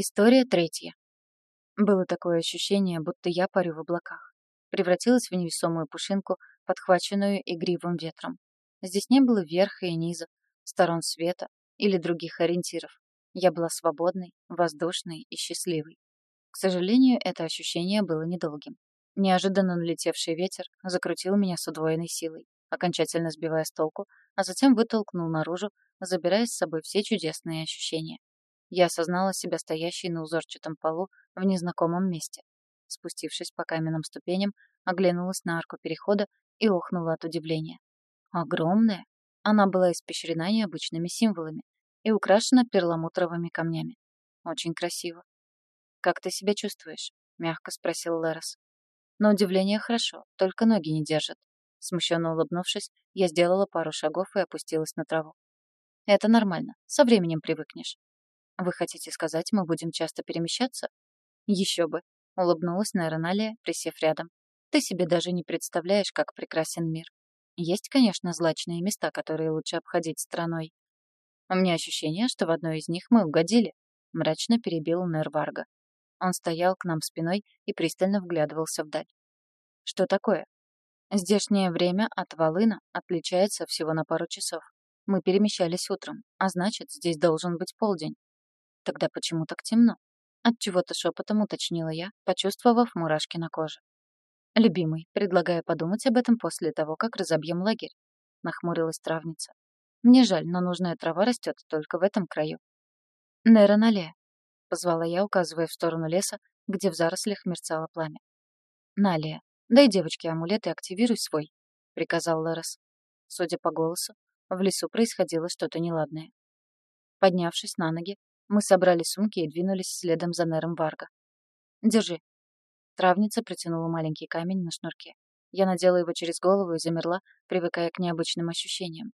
История третья. Было такое ощущение, будто я парю в облаках. Превратилась в невесомую пушинку, подхваченную игривым ветром. Здесь не было верха и низа, сторон света или других ориентиров. Я была свободной, воздушной и счастливой. К сожалению, это ощущение было недолгим. Неожиданно налетевший ветер закрутил меня с удвоенной силой, окончательно сбивая с толку, а затем вытолкнул наружу, забирая с собой все чудесные ощущения. Я осознала себя стоящей на узорчатом полу в незнакомом месте. Спустившись по каменным ступеням, оглянулась на арку перехода и охнула от удивления. Огромная! Она была испещрена необычными символами и украшена перламутровыми камнями. Очень красиво. «Как ты себя чувствуешь?» — мягко спросил Лерос. На удивление хорошо, только ноги не держат. Смущенно улыбнувшись, я сделала пару шагов и опустилась на траву. Это нормально, со временем привыкнешь. Вы хотите сказать, мы будем часто перемещаться? Еще бы, улыбнулась Нейроналия, присев рядом. Ты себе даже не представляешь, как прекрасен мир. Есть, конечно, злачные места, которые лучше обходить стороной. У меня ощущение, что в одной из них мы угодили, мрачно перебил Нерварга. Он стоял к нам спиной и пристально вглядывался вдаль. Что такое? Здешнее время от Волына отличается всего на пару часов. Мы перемещались утром, а значит, здесь должен быть полдень. Тогда почему так темно? От чего-то шепотом уточнила я, почувствовав мурашки на коже. Любимый, предлагаю подумать об этом после того, как разобьем лагерь, нахмурилась травница. Мне жаль, но нужная трава растет только в этом краю. Нейронале, позвала я, указывая в сторону леса, где в зарослях мерцало пламя. Налия, «Дай девочке амулет и активируй свой», — приказал Лерос. Судя по голосу, в лесу происходило что-то неладное. Поднявшись на ноги, мы собрали сумки и двинулись следом за Нером Варга. «Держи». Травница протянула маленький камень на шнурке. Я надела его через голову и замерла, привыкая к необычным ощущениям.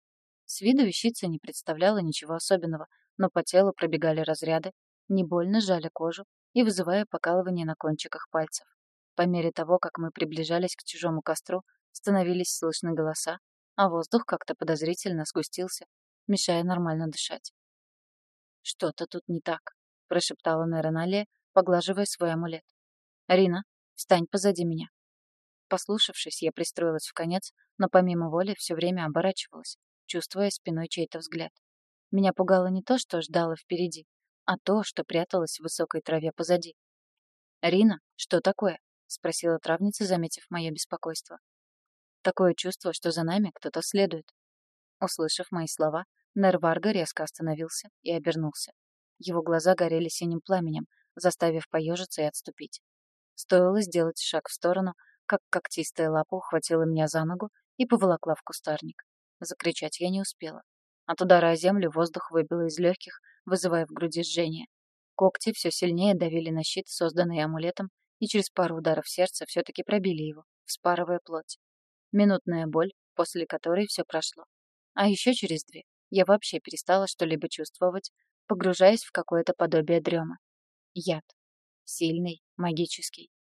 С виду вещица не представляла ничего особенного, но по телу пробегали разряды, не больно жали кожу и вызывая покалывание на кончиках пальцев. По мере того, как мы приближались к чужому костру, становились слышны голоса, а воздух как-то подозрительно сгустился, мешая нормально дышать. «Что-то тут не так», — прошептала Нероналия, поглаживая свой амулет. «Рина, встань позади меня». Послушавшись, я пристроилась в конец, но помимо воли все время оборачивалась, чувствуя спиной чей-то взгляд. Меня пугало не то, что ждало впереди, а то, что пряталось в высокой траве позади. «Рина, что такое?» — спросила травница, заметив мое беспокойство. «Такое чувство, что за нами кто-то следует». Услышав мои слова, Нерварга резко остановился и обернулся. Его глаза горели синим пламенем, заставив поежиться и отступить. Стоило сделать шаг в сторону, как когтистая лапа ухватила меня за ногу и поволокла в кустарник. Закричать я не успела. От удара о землю воздух выбило из легких, вызывая в груди жжение. Когти все сильнее давили на щит, созданный амулетом, и через пару ударов сердца все-таки пробили его, вспарывая плоть. Минутная боль, после которой все прошло. А еще через две я вообще перестала что-либо чувствовать, погружаясь в какое-то подобие дрема. Яд. Сильный, магический.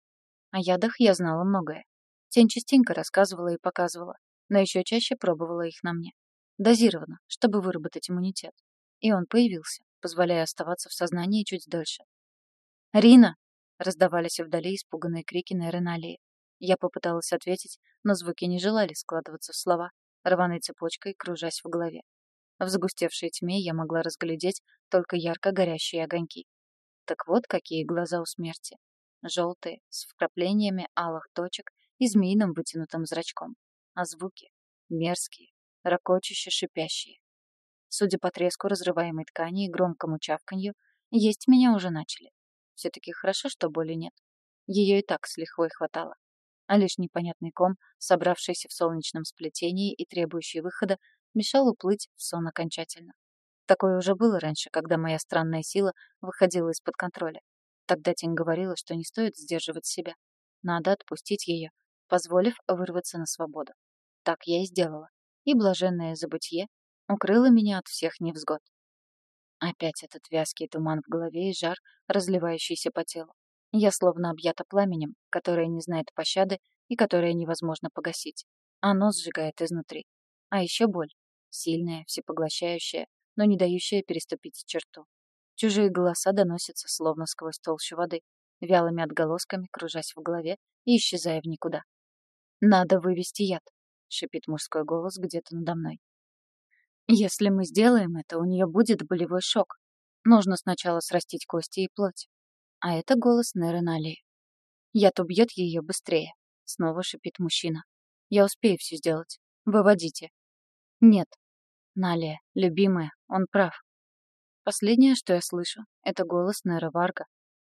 О ядах я знала многое. Тень частенько рассказывала и показывала, но еще чаще пробовала их на мне. Дозированно, чтобы выработать иммунитет. И он появился, позволяя оставаться в сознании чуть дольше. «Рина!» Раздавались вдали испуганные крики Нейроналии. Я попыталась ответить, но звуки не желали складываться в слова, рваной цепочкой кружась в голове. В загустевшей тьме я могла разглядеть только ярко горящие огоньки. Так вот, какие глаза у смерти. Желтые, с вкраплениями алых точек и змеиным вытянутым зрачком. А звуки — мерзкие, ракочуще шипящие. Судя по треску разрываемой ткани и громкому чавканью, есть меня уже начали. Все-таки хорошо, что боли нет. Ее и так с лихвой хватало. А лишь непонятный ком, собравшийся в солнечном сплетении и требующий выхода, мешал уплыть в сон окончательно. Такое уже было раньше, когда моя странная сила выходила из-под контроля. Тогда тень говорила, что не стоит сдерживать себя. Надо отпустить ее, позволив вырваться на свободу. Так я и сделала. И блаженное забытье укрыло меня от всех невзгод. Опять этот вязкий туман в голове и жар, разливающийся по телу. Я словно объята пламенем, которое не знает пощады и которое невозможно погасить. Оно сжигает изнутри. А еще боль. Сильная, всепоглощающая, но не дающая переступить черту. Чужие голоса доносятся словно сквозь толщу воды, вялыми отголосками кружась в голове и исчезая в никуда. «Надо вывести яд», — шипит мужской голос где-то надо мной. «Если мы сделаем это, у нее будет болевой шок. Нужно сначала срастить кости и плоть». А это голос Неры Налии. «Яд убьет ее быстрее», — снова шипит мужчина. «Я успею все сделать. Выводите». «Нет». «Налия, любимая, он прав». Последнее, что я слышу, это голос Нера Варга.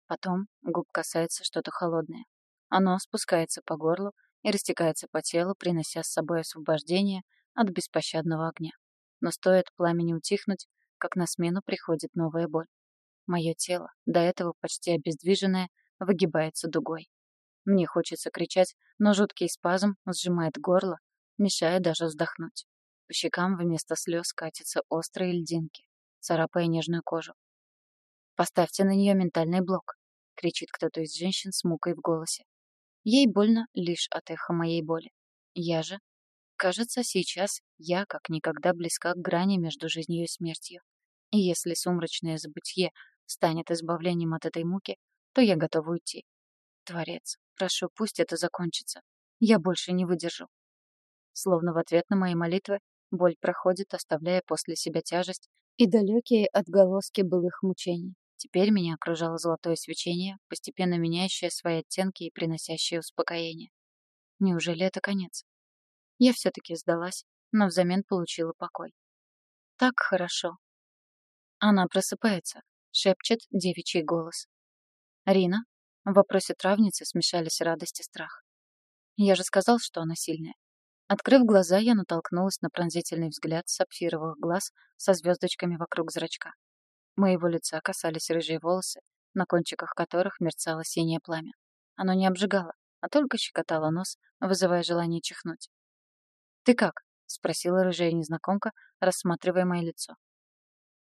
Потом губ касается что-то холодное. Оно спускается по горлу, и растекается по телу, принося с собой освобождение от беспощадного огня. Но стоит пламени утихнуть, как на смену приходит новая боль. Мое тело, до этого почти обездвиженное, выгибается дугой. Мне хочется кричать, но жуткий спазм сжимает горло, мешая даже вздохнуть. По щекам вместо слез катятся острые льдинки, царапая нежную кожу. «Поставьте на нее ментальный блок», — кричит кто-то из женщин с мукой в голосе. Ей больно лишь от эха моей боли. Я же... Кажется, сейчас я как никогда близка к грани между жизнью и смертью. И если сумрачное забытье станет избавлением от этой муки, то я готова уйти. Творец, прошу, пусть это закончится. Я больше не выдержу. Словно в ответ на мои молитвы, боль проходит, оставляя после себя тяжесть и далекие отголоски былых мучений. Теперь меня окружало золотое свечение, постепенно меняющее свои оттенки и приносящее успокоение. Неужели это конец? Я все-таки сдалась, но взамен получила покой. Так хорошо. Она просыпается, шепчет девичий голос. «Рина?» В вопросе травницы смешались радость и страх. Я же сказал, что она сильная. Открыв глаза, я натолкнулась на пронзительный взгляд сапфировых глаз со звездочками вокруг зрачка. Моего лица касались рыжие волосы, на кончиках которых мерцало синее пламя. Оно не обжигало, а только щекотало нос, вызывая желание чихнуть. «Ты как?» — спросила рыжая незнакомка, рассматривая мое лицо.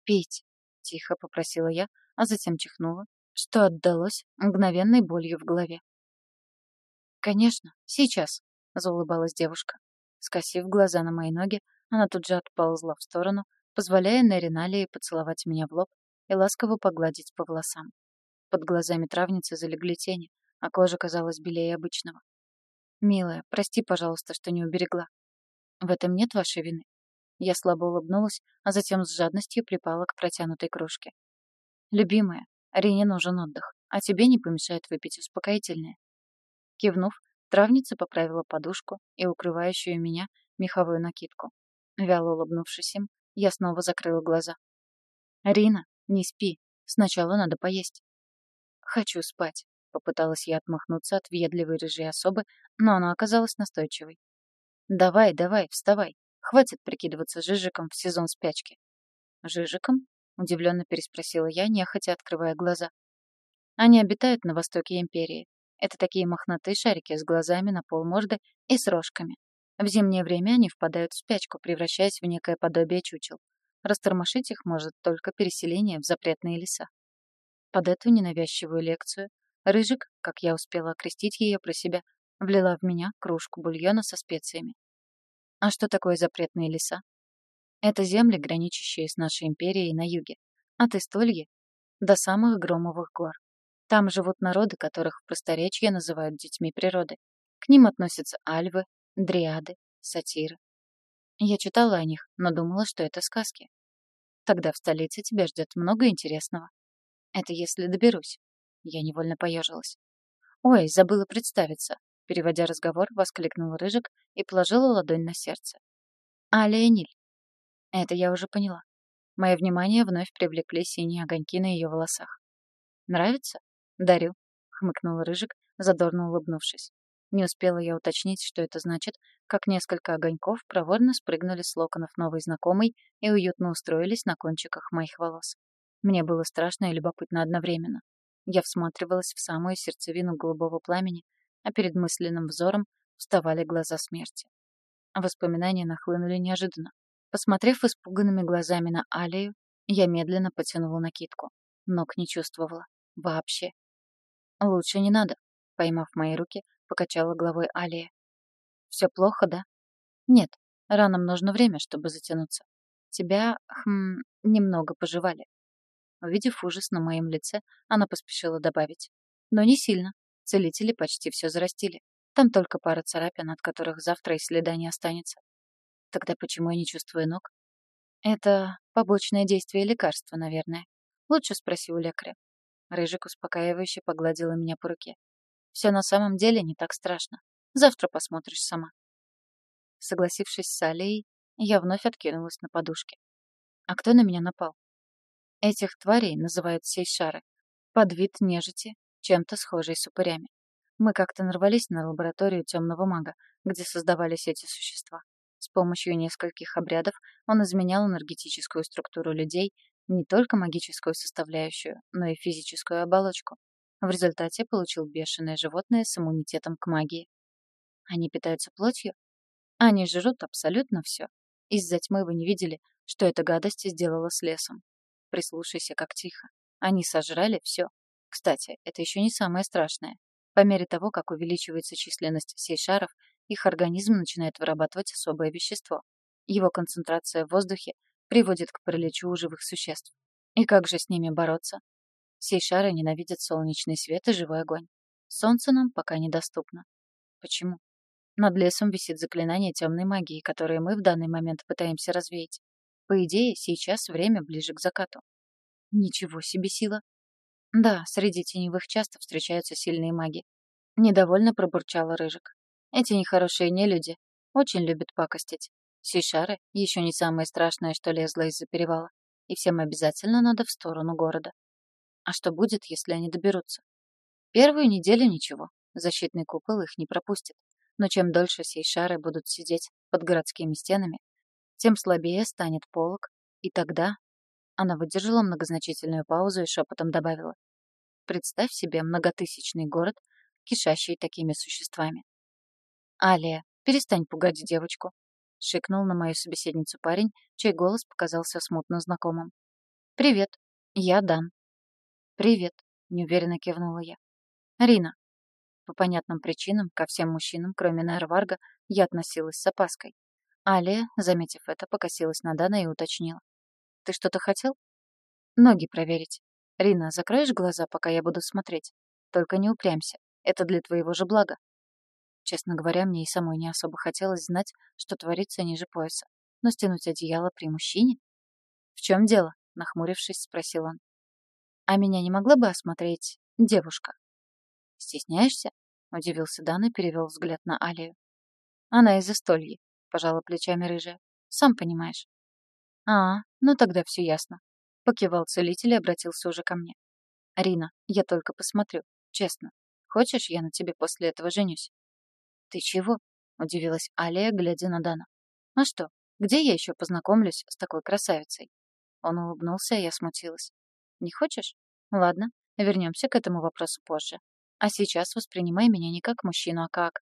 «Пить», — тихо попросила я, а затем чихнула, что отдалось мгновенной болью в голове. «Конечно, сейчас», — заулыбалась девушка. Скосив глаза на мои ноги, она тут же отползла в сторону, позволяя Нериналии поцеловать меня в лоб и ласково погладить по волосам. Под глазами травницы залегли тени, а кожа казалась белее обычного. «Милая, прости, пожалуйста, что не уберегла. В этом нет вашей вины». Я слабо улыбнулась, а затем с жадностью припала к протянутой кружке. «Любимая, Арине нужен отдых, а тебе не помешает выпить успокоительное». Кивнув, травница поправила подушку и укрывающую меня меховую накидку. Вяло улыбнувшись им, я снова закрыла глаза. «Рина, не спи. Сначала надо поесть». «Хочу спать», — попыталась я отмахнуться от въедливой рыжей особы, но она оказалась настойчивой. «Давай, давай, вставай. Хватит прикидываться Жижиком в сезон спячки». «Жижиком?» — удивленно переспросила я, нехотя открывая глаза. «Они обитают на востоке Империи. Это такие мохнатые шарики с глазами на полморды и с рожками. В зимнее время они впадают в спячку, превращаясь в некое подобие чучел. Растормошить их может только переселение в запретные леса. Под эту ненавязчивую лекцию Рыжик, как я успела окрестить ее про себя, влила в меня кружку бульона со специями. А что такое запретные леса? Это земли, граничащие с нашей империей на юге, от Истольи до самых Громовых гор. Там живут народы, которых в просторечье называют детьми природы. К ним относятся альвы, дриады, сатиры. Я читала о них, но думала, что это сказки. Тогда в столице тебя ждет много интересного. Это если доберусь. Я невольно поежилась. Ой, забыла представиться. Переводя разговор, воскликнул Рыжик и положила ладонь на сердце. А Леониль? Это я уже поняла. Мое внимание вновь привлекли синие огоньки на ее волосах. «Нравится?» «Дарю», — хмыкнул Рыжик, задорно улыбнувшись. Не успела я уточнить, что это значит, как несколько огоньков проворно спрыгнули с локонов новой знакомой и уютно устроились на кончиках моих волос. Мне было страшно и любопытно одновременно. Я всматривалась в самую сердцевину голубого пламени, а перед мысленным взором вставали глаза смерти. Воспоминания нахлынули неожиданно. Посмотрев испуганными глазами на Алию, я медленно потянула накидку. Ног не чувствовала. Вообще. Лучше не надо. Поймав мои руки, покачала головой Алия. Все плохо, да? Нет, ранам нужно время, чтобы затянуться. Тебя, хм, немного пожевали. Увидев ужас на моем лице, она поспешила добавить. Но не сильно. Целители почти все зарастили. Там только пара царапин, от которых завтра и следа не останется. Тогда почему я не чувствую ног? Это побочное действие лекарства, наверное. Лучше спроси у лекаря. Рыжик успокаивающе погладила меня по руке. Все на самом деле не так страшно. Завтра посмотришь сама. Согласившись с Алией, я вновь откинулась на подушке. А кто на меня напал? Этих тварей называют сейшары. Под вид нежити, чем-то схожей с упырями. Мы как-то нарвались на лабораторию темного мага, где создавались эти существа. С помощью нескольких обрядов он изменял энергетическую структуру людей, не только магическую составляющую, но и физическую оболочку. В результате получил бешеное животное с иммунитетом к магии. Они питаются плотью? Они жрут абсолютно все. Из-за тьмы вы не видели, что эта гадость сделала с лесом. Прислушайся, как тихо. Они сожрали все. Кстати, это еще не самое страшное. По мере того, как увеличивается численность сейшаров, их организм начинает вырабатывать особое вещество. Его концентрация в воздухе приводит к параличу живых существ. И как же с ними бороться? Сейшары ненавидят солнечный свет и живой огонь. Солнце нам пока недоступно. Почему? Над лесом висит заклинание темной магии, которое мы в данный момент пытаемся развеять. По идее, сейчас время ближе к закату. Ничего себе сила. Да, среди теневых часто встречаются сильные маги. Недовольно пробурчала Рыжик. Эти нехорошие нелюди очень любят пакостить. Сейшары — еще не самое страшное, что лезло из-за перевала. И всем обязательно надо в сторону города. А что будет, если они доберутся? Первую неделю ничего. Защитный купол их не пропустит. Но чем дольше сейшары будут сидеть под городскими стенами, тем слабее станет полог, и тогда... Она выдержала многозначительную паузу и шепотом добавила. Представь себе многотысячный город, кишащий такими существами. «Алия, перестань пугать девочку», — шикнул на мою собеседницу парень, чей голос показался смутно знакомым. «Привет, я Дан». «Привет», — неуверенно кивнула я. «Рина». По понятным причинам ко всем мужчинам, кроме Нерварга, я относилась с опаской. Алия, заметив это, покосилась на Дана и уточнила. «Ты что-то хотел?» «Ноги проверить. Рина, закроешь глаза, пока я буду смотреть? Только не упрямься. Это для твоего же блага. Честно говоря, мне и самой не особо хотелось знать, что творится ниже пояса. Но стянуть одеяло при мужчине? «В чем дело?» — нахмурившись, спросил он. «А меня не могла бы осмотреть девушка?» «Стесняешься?» — удивился Дан и перевел взгляд на Алию. «Она из Истольи», — пожала плечами рыжая. «Сам понимаешь». «А, ну тогда все ясно», — покивал целитель и обратился уже ко мне. «Рина, я только посмотрю, честно. Хочешь, я на тебе после этого женюсь?» «Ты чего?» — удивилась Алия, глядя на Дана. «А что, где я еще познакомлюсь с такой красавицей?» Он улыбнулся, и я смутилась. «Не хочешь? Ладно, вернемся к этому вопросу позже. А сейчас воспринимай меня не как мужчину, а как...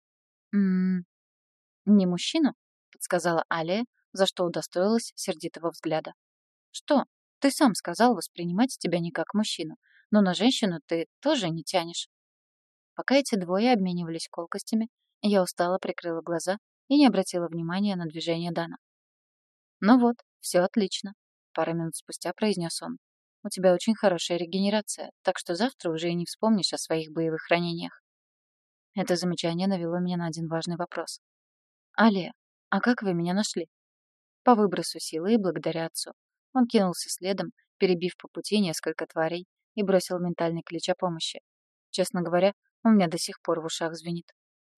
«Не мужчину?» — подсказала Алия, за что удостоилась сердитого взгляда. «Что? Ты сам сказал воспринимать тебя не как мужчину, но на женщину ты тоже не тянешь». Пока эти двое обменивались колкостями, я устало прикрыла глаза и не обратила внимания на движение Дана. «Ну вот, все отлично», — пару минут спустя произнес он. «У тебя очень хорошая регенерация, так что завтра уже и не вспомнишь о своих боевых ранениях». Это замечание навело меня на один важный вопрос. «Алия, а как вы меня нашли?» По выбросу силы и благодаря отцу. Он кинулся следом, перебив по пути несколько тварей, и бросил ментальный ключ о помощи. Честно говоря, у меня до сих пор в ушах звенит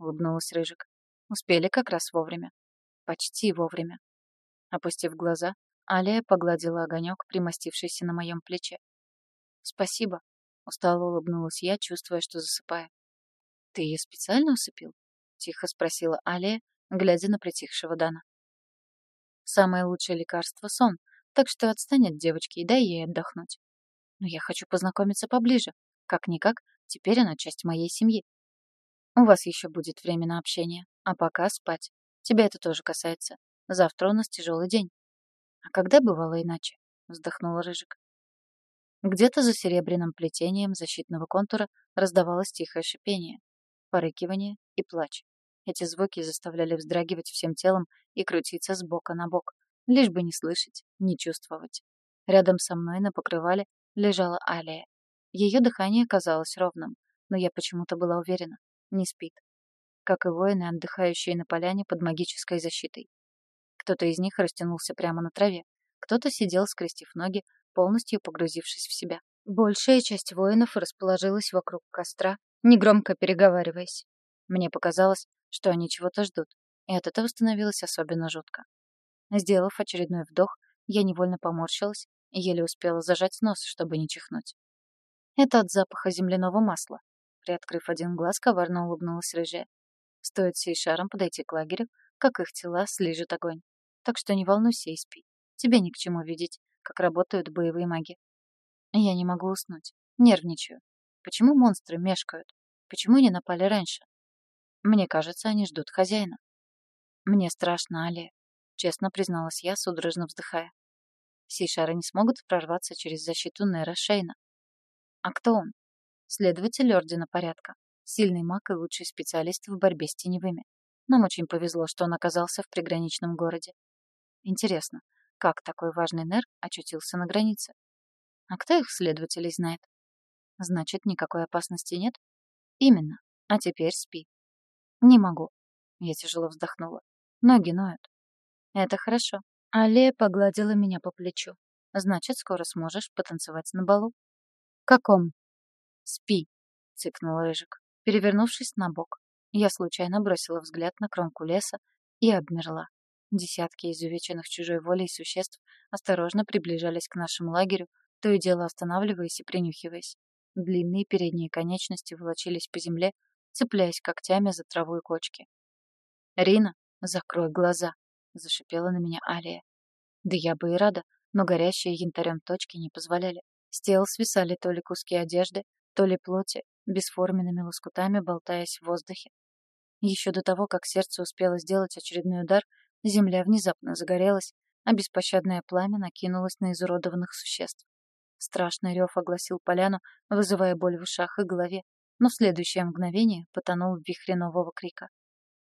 улыбнулась Рыжик. Успели как раз вовремя. Почти вовремя. Опустив глаза, Алия погладила огонек, примостившийся на моем плече. «Спасибо», — устало улыбнулась я, чувствуя, что засыпаю. «Ты ее специально усыпил?» — тихо спросила Алия, глядя на притихшего Дана. «Самое лучшее лекарство — сон, так что отстань от девочки и дай ей отдохнуть. Но я хочу познакомиться поближе. Как-никак, теперь она часть моей семьи. У вас еще будет время на общение. А пока спать. Тебя это тоже касается. Завтра у нас тяжелый день. А когда бывало иначе? Вздохнула Рыжик. Где-то за серебряным плетением защитного контура раздавалось тихое шипение, порыкивание и плач. Эти звуки заставляли вздрагивать всем телом и крутиться с бока на бок, лишь бы не слышать, не чувствовать. Рядом со мной на покрывале лежала Алия. Ее дыхание казалось ровным, но я почему-то была уверена, не спит. Как и воины, отдыхающие на поляне под магической защитой. Кто-то из них растянулся прямо на траве, кто-то сидел, скрестив ноги, полностью погрузившись в себя. Большая часть воинов расположилась вокруг костра, негромко переговариваясь. Мне показалось, что они чего-то ждут, и от этого становилось особенно жутко. Сделав очередной вдох, я невольно поморщилась и еле успела зажать нос, чтобы не чихнуть. Это от запаха земляного масла. Приоткрыв один глаз, коварно улыбнулась рыжая. Стоит сей шаром подойти к лагерю, как их тела слижет огонь. Так что не волнуйся и спи. Тебе ни к чему видеть, как работают боевые маги. Я не могу уснуть. Нервничаю. Почему монстры мешкают? Почему не напали раньше? Мне кажется, они ждут хозяина. Мне страшно, Алия. Честно призналась я, судорожно вздыхая. Сейшары не смогут прорваться через защиту Нера Шейна. А кто он? Следователь Ордена Порядка. Сильный маг и лучший специалист в борьбе с теневыми. Нам очень повезло, что он оказался в приграничном городе. Интересно, как такой важный Нер очутился на границе? А кто их следователей знает? Значит, никакой опасности нет? Именно. А теперь спи. Не могу. Я тяжело вздохнула. Ноги ноют. Это хорошо. Аллея погладила меня по плечу. Значит, скоро сможешь потанцевать на балу. Каком? Спи, цыкнул Рыжик. Перевернувшись на бок, я случайно бросила взгляд на кромку леса и обмерла. Десятки изувеченных чужой волей существ осторожно приближались к нашему лагерю, то и дело останавливаясь и принюхиваясь. Длинные передние конечности волочились по земле, цепляясь когтями за траву и кочки. «Рина, закрой глаза!» — зашипела на меня Алия. Да я бы и рада, но горящие янтарем точки не позволяли. С тел свисали то ли куски одежды, то ли плоти, бесформенными лоскутами болтаясь в воздухе. Еще до того, как сердце успело сделать очередной удар, земля внезапно загорелась, а беспощадное пламя накинулось на изуродованных существ. Страшный рев огласил поляну, вызывая боль в ушах и голове, но в следующее мгновение потонул в вихре нового крика.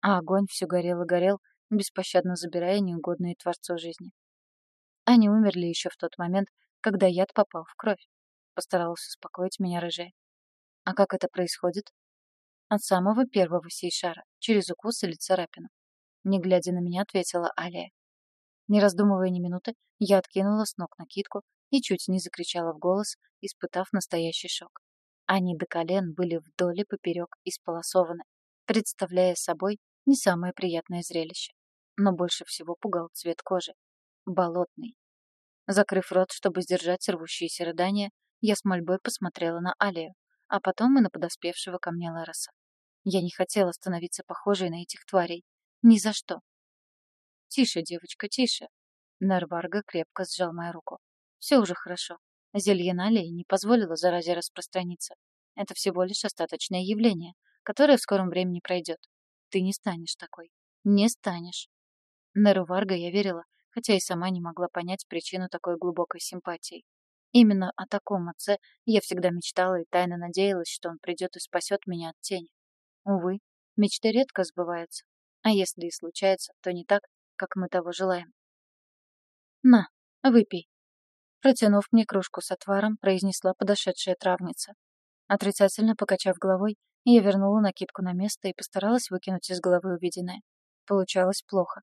А огонь все горел и горел, беспощадно забирая неугодные Творцу жизни. Они умерли еще в тот момент, когда яд попал в кровь. Постаралась успокоить меня рыжая. А как это происходит? От самого первого сейшара, через укус или царапину. Не глядя на меня, ответила Алия. Не раздумывая ни минуты, я откинула с ног накидку и чуть не закричала в голос, испытав настоящий шок. Они до колен были вдоль и поперек исполосованы, представляя собой не самое приятное зрелище. Но больше всего пугал цвет кожи. Болотный. Закрыв рот, чтобы сдержать рвущиеся рыдания, я с мольбой посмотрела на Алию, а потом и на подоспевшего ко мне Лароса. Я не хотела становиться похожей на этих тварей. Ни за что. «Тише, девочка, тише!» Нарварга крепко сжал мою руку. Все уже хорошо. Зелье налей не позволило заразе распространиться. Это всего лишь остаточное явление, которое в скором времени пройдет. Ты не станешь такой. Не станешь. Неру Варга я верила, хотя и сама не могла понять причину такой глубокой симпатии. Именно о таком отце я всегда мечтала и тайно надеялась, что он придет и спасет меня от тени. Увы, мечты редко сбываются. А если и случается, то не так, как мы того желаем. «На, выпей», Протянув мне кружку с отваром, произнесла подошедшая травница. Отрицательно покачав головой, я вернула накидку на место и постаралась выкинуть из головы увиденное. Получалось плохо.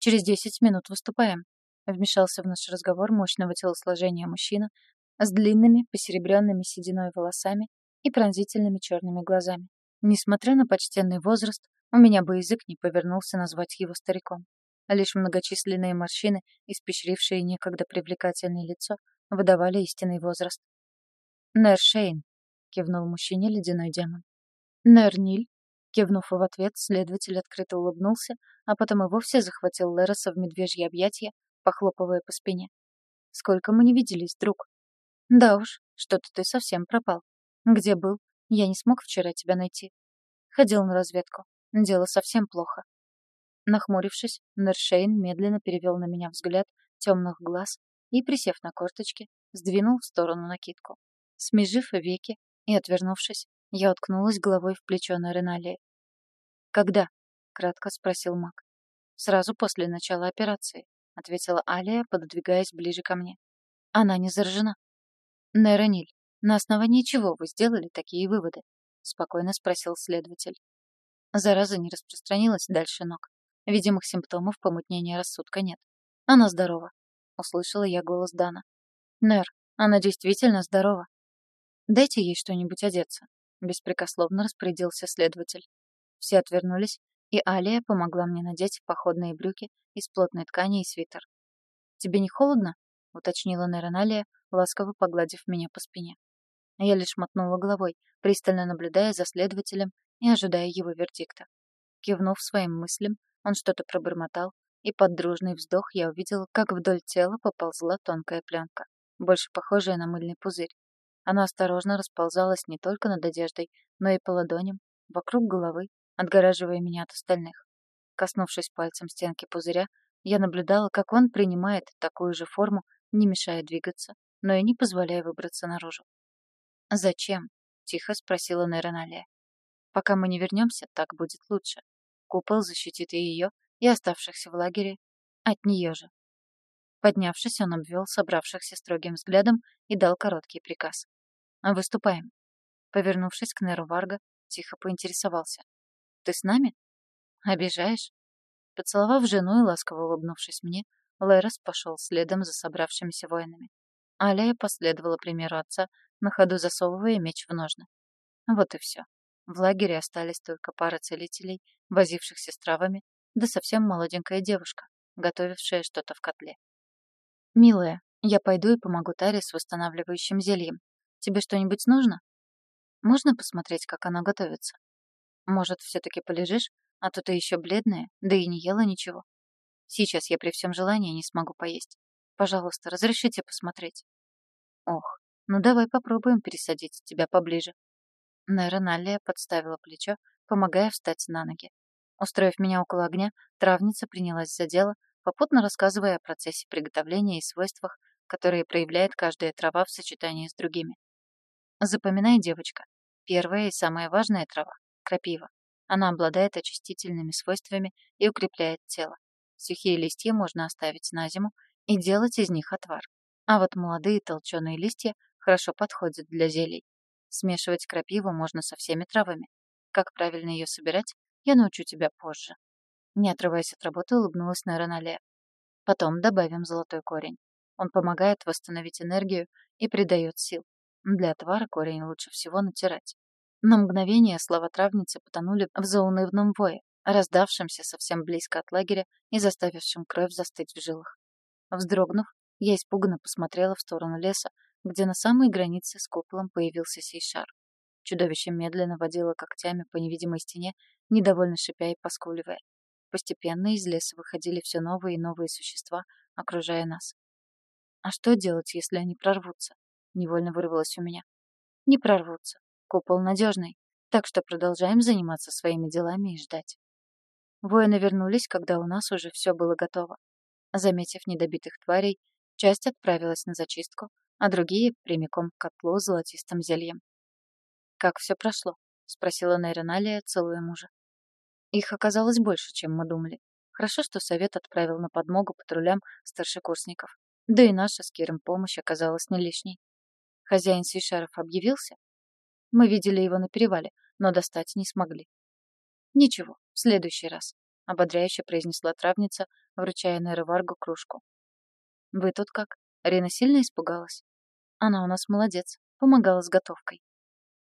«Через десять минут выступаем», — вмешался в наш разговор мощного телосложения мужчина с длинными, посеребренными сединой волосами и пронзительными черными глазами. Несмотря на почтенный возраст, у меня бы язык не повернулся назвать его стариком. Лишь многочисленные морщины, испещрившие некогда привлекательное лицо, выдавали истинный возраст. «Нер Шейн», — кивнул мужчине ледяной демон. «Нер Ниль», — кивнув в ответ, следователь открыто улыбнулся, а потом и вовсе захватил Лероса в медвежье объятья, похлопывая по спине. «Сколько мы не виделись, друг?» «Да уж, что-то ты совсем пропал. Где был? Я не смог вчера тебя найти. Ходил на разведку. Дело совсем плохо. Нахмурившись, Нершейн медленно перевел на меня взгляд темных глаз и, присев на корточки, сдвинул в сторону накидку. Смежив веки и отвернувшись, я уткнулась головой в плечо Нереналии. «Когда?» — кратко спросил маг. «Сразу после начала операции», — ответила Алия, пододвигаясь ближе ко мне. Она не заражена. Нерониль, на основании чего вы сделали такие выводы? Спокойно спросил следователь. Зараза не распространилась дальше ног. Видимых симптомов помутнения рассудка нет. Она здорова. Услышала я голос Дана. Нер, она действительно здорова. Дайте ей что-нибудь одеться. Беспрекословно распорядился следователь. Все отвернулись, и Алия помогла мне надеть походные брюки из плотной ткани и свитер. «Тебе не холодно?» — уточнила Нероналия, ласково погладив меня по спине. Я лишь мотнула головой, пристально наблюдая за следователем и ожидая его вердикта. Кивнув своим мыслям, он что-то пробормотал, и под дружный вздох я увидела, как вдоль тела поползла тонкая пленка, больше похожая на мыльный пузырь. Она осторожно расползалась не только над одеждой, но и по ладоням, вокруг головы, отгораживая меня от остальных. Коснувшись пальцем стенки пузыря, я наблюдала, как он принимает такую же форму, не мешая двигаться, но и не позволяя выбраться наружу. «Зачем?» — тихо спросила Нейроналия. «Пока мы не вернемся, так будет лучше. Купол защитит и ее, и оставшихся в лагере от нее же». Поднявшись, он обвел собравшихся строгим взглядом и дал короткий приказ. «Выступаем». Повернувшись к Неру Варга, тихо поинтересовался. «Ты с нами?» «Обижаешь?» Поцеловав жену и ласково улыбнувшись мне, Лерос пошел следом за собравшимися воинами. Алия последовала примеру отца, на ходу засовывая меч в ножны. Вот и все. В лагере остались только пара целителей, возившихся с травами, да совсем молоденькая девушка, готовившая что-то в котле. «Милая, я пойду и помогу Таре с восстанавливающим зельем. Тебе что-нибудь нужно? Можно посмотреть, как оно готовится? Может, все-таки полежишь, а то ты еще бледная, да и не ела ничего. Сейчас я при всем желании не смогу поесть. Пожалуйста, разрешите посмотреть. Ох, ну давай попробуем пересадить тебя поближе. Нейра Наллия подставила плечо, помогая встать на ноги. Устроив меня около огня, травница принялась за дело, попутно рассказывая о процессе приготовления и свойствах, которые проявляет каждая трава в сочетании с другими. Запоминай, девочка, первая и самая важная трава — крапива. Она обладает очистительными свойствами и укрепляет тело. Сухие листья можно оставить на зиму и делать из них отвар. А вот молодые толченые листья хорошо подходят для зелий. Смешивать крапиву можно со всеми травами. Как правильно ее собирать, я научу тебя позже. Не отрываясь от работы, улыбнулась Нейронале. Потом добавим золотой корень. Он помогает восстановить энергию и придает сил. Для отвара корень лучше всего натирать. На мгновение слова травницы потонули в заунывном вое, раздавшемся совсем близко от лагеря и заставившем кровь застыть в жилах. Вздрогнув, я испуганно посмотрела в сторону леса, где на самой границе с куполом появился сейшар. Чудовище медленно водило когтями по невидимой стене, недовольно шипя и поскуливая. Постепенно из леса выходили все новые и новые существа, окружая нас. «А что делать, если они прорвутся?» — невольно вырвалось у меня. «Не прорвутся. Купол надежный, так что продолжаем заниматься своими делами и ждать. Воины вернулись, когда у нас уже все было готово. Заметив недобитых тварей, часть отправилась на зачистку, а другие — прямиком к котлу с золотистым зельем. «Как все прошло?» — спросила Нейроналия, целуя мужа. Их оказалось больше, чем мы думали. Хорошо, что совет отправил на подмогу патрулям старшекурсников. Да и наша с Киром помощь оказалась не лишней. Хозяин Свишаров объявился, мы видели его на перевале, но достать не смогли. «Ничего, в следующий раз», — ободряюще произнесла травница, вручая Неры Варгу кружку. «Вы тут как?» Рина сильно испугалась. «Она у нас молодец, помогала с готовкой».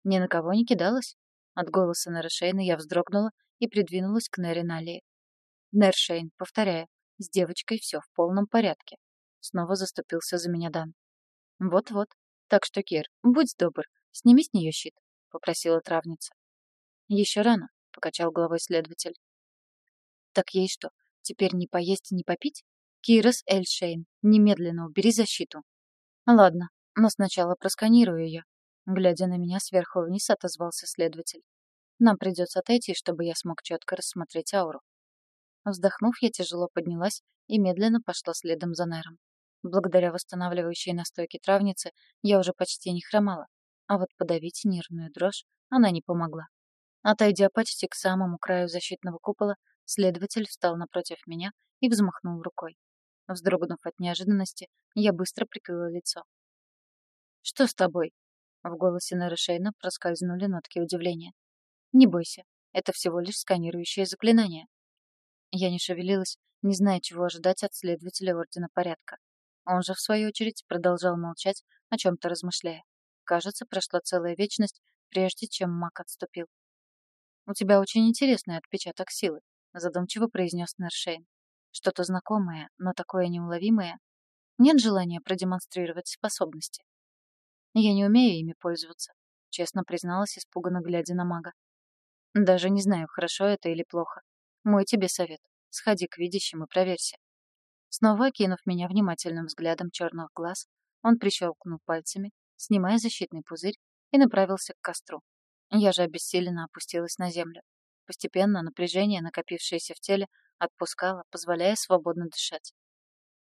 «Ни на кого не кидалась?» От голоса Нершейна я вздрогнула и придвинулась к Нере Налии. «Нершейн, повторяю, с девочкой все в полном порядке». Снова заступился за меня Дан. «Вот-вот. Так что, Кир, будь добр, «Сними с нее щит», — попросила травница. «Еще рано», — покачал головой следователь. «Так ей что, теперь не поесть и не попить? Кирос Эльшейн, немедленно убери защиту». «Ладно, но сначала просканирую ее», — глядя на меня сверху вниз, отозвался следователь. «Нам придется отойти, чтобы я смог четко рассмотреть ауру». Вздохнув, я тяжело поднялась и медленно пошла следом за Нером. Благодаря восстанавливающей настойке травницы я уже почти не хромала, а вот подавить нервную дрожь она не помогла. Отойдя почти к самому краю защитного купола, следователь встал напротив меня и взмахнул рукой. Вздрогнув от неожиданности, я быстро прикрыла лицо. «Что с тобой?» В голосе Нарышейна проскользнули нотки удивления. «Не бойся, это всего лишь сканирующее заклинание». Я не шевелилась, не зная, чего ожидать от следователя Ордена Порядка. Он же, в свою очередь, продолжал молчать, о чем-то размышляя. Кажется, прошла целая вечность, прежде чем маг отступил. «У тебя очень интересный отпечаток силы», — задумчиво произнес Нершейн. «Что-то знакомое, но такое неуловимое. Нет желания продемонстрировать способности». «Я не умею ими пользоваться», — честно призналась, испуганно глядя на мага. «Даже не знаю, хорошо это или плохо. Мой тебе совет. Сходи к видящим и проверься. Снова окинув меня внимательным взглядом черных глаз, он прищелкнул пальцами, снимая защитный пузырь, и направился к костру. Я же обессиленно опустилась на землю. Постепенно напряжение, накопившееся в теле, отпускало, позволяя свободно дышать.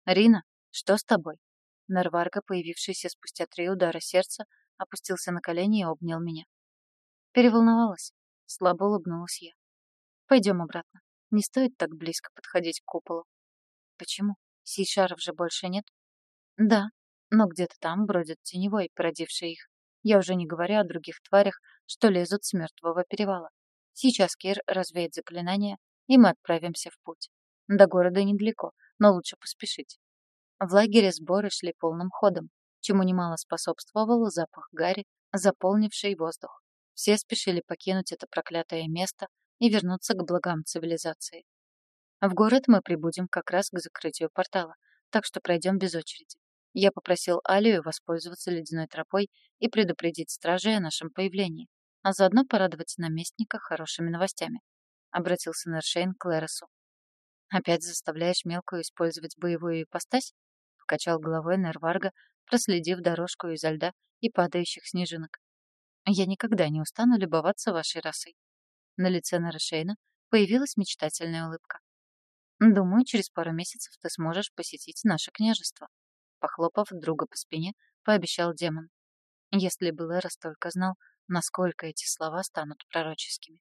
«Рина, что с тобой?» Нарварга, появившийся спустя три удара сердца, опустился на колени и обнял меня. Переволновалась. Слабо улыбнулась я. «Пойдем обратно. Не стоит так близко подходить к куполу. Почему? Сейшаров же больше нет? Да, но где-то там бродят теневой, породивший их. Я уже не говорю о других тварях, что лезут с мертвого перевала. Сейчас Кир развеет заклинание, и мы отправимся в путь. До города недалеко, но лучше поспешить. В лагере сборы шли полным ходом, чему немало способствовал запах гари, заполнивший воздух. Все спешили покинуть это проклятое место и вернуться к благам цивилизации. В город мы прибудем как раз к закрытию портала, так что пройдем без очереди. Я попросил Алию воспользоваться ледяной тропой и предупредить стражей о нашем появлении, а заодно порадовать наместника хорошими новостями. Обратился Нершейн к Лересу. «Опять заставляешь мелкую использовать боевую ипостась?» — покачал головой Нерварга, проследив дорожку изо льда и падающих снежинок. «Я никогда не устану любоваться вашей расой». На лице Нершейна появилась мечтательная улыбка. Думаю, через пару месяцев ты сможешь посетить наше княжество. Похлопав друга по спине, пообещал демон. Если бы Лерос только знал, насколько эти слова станут пророческими.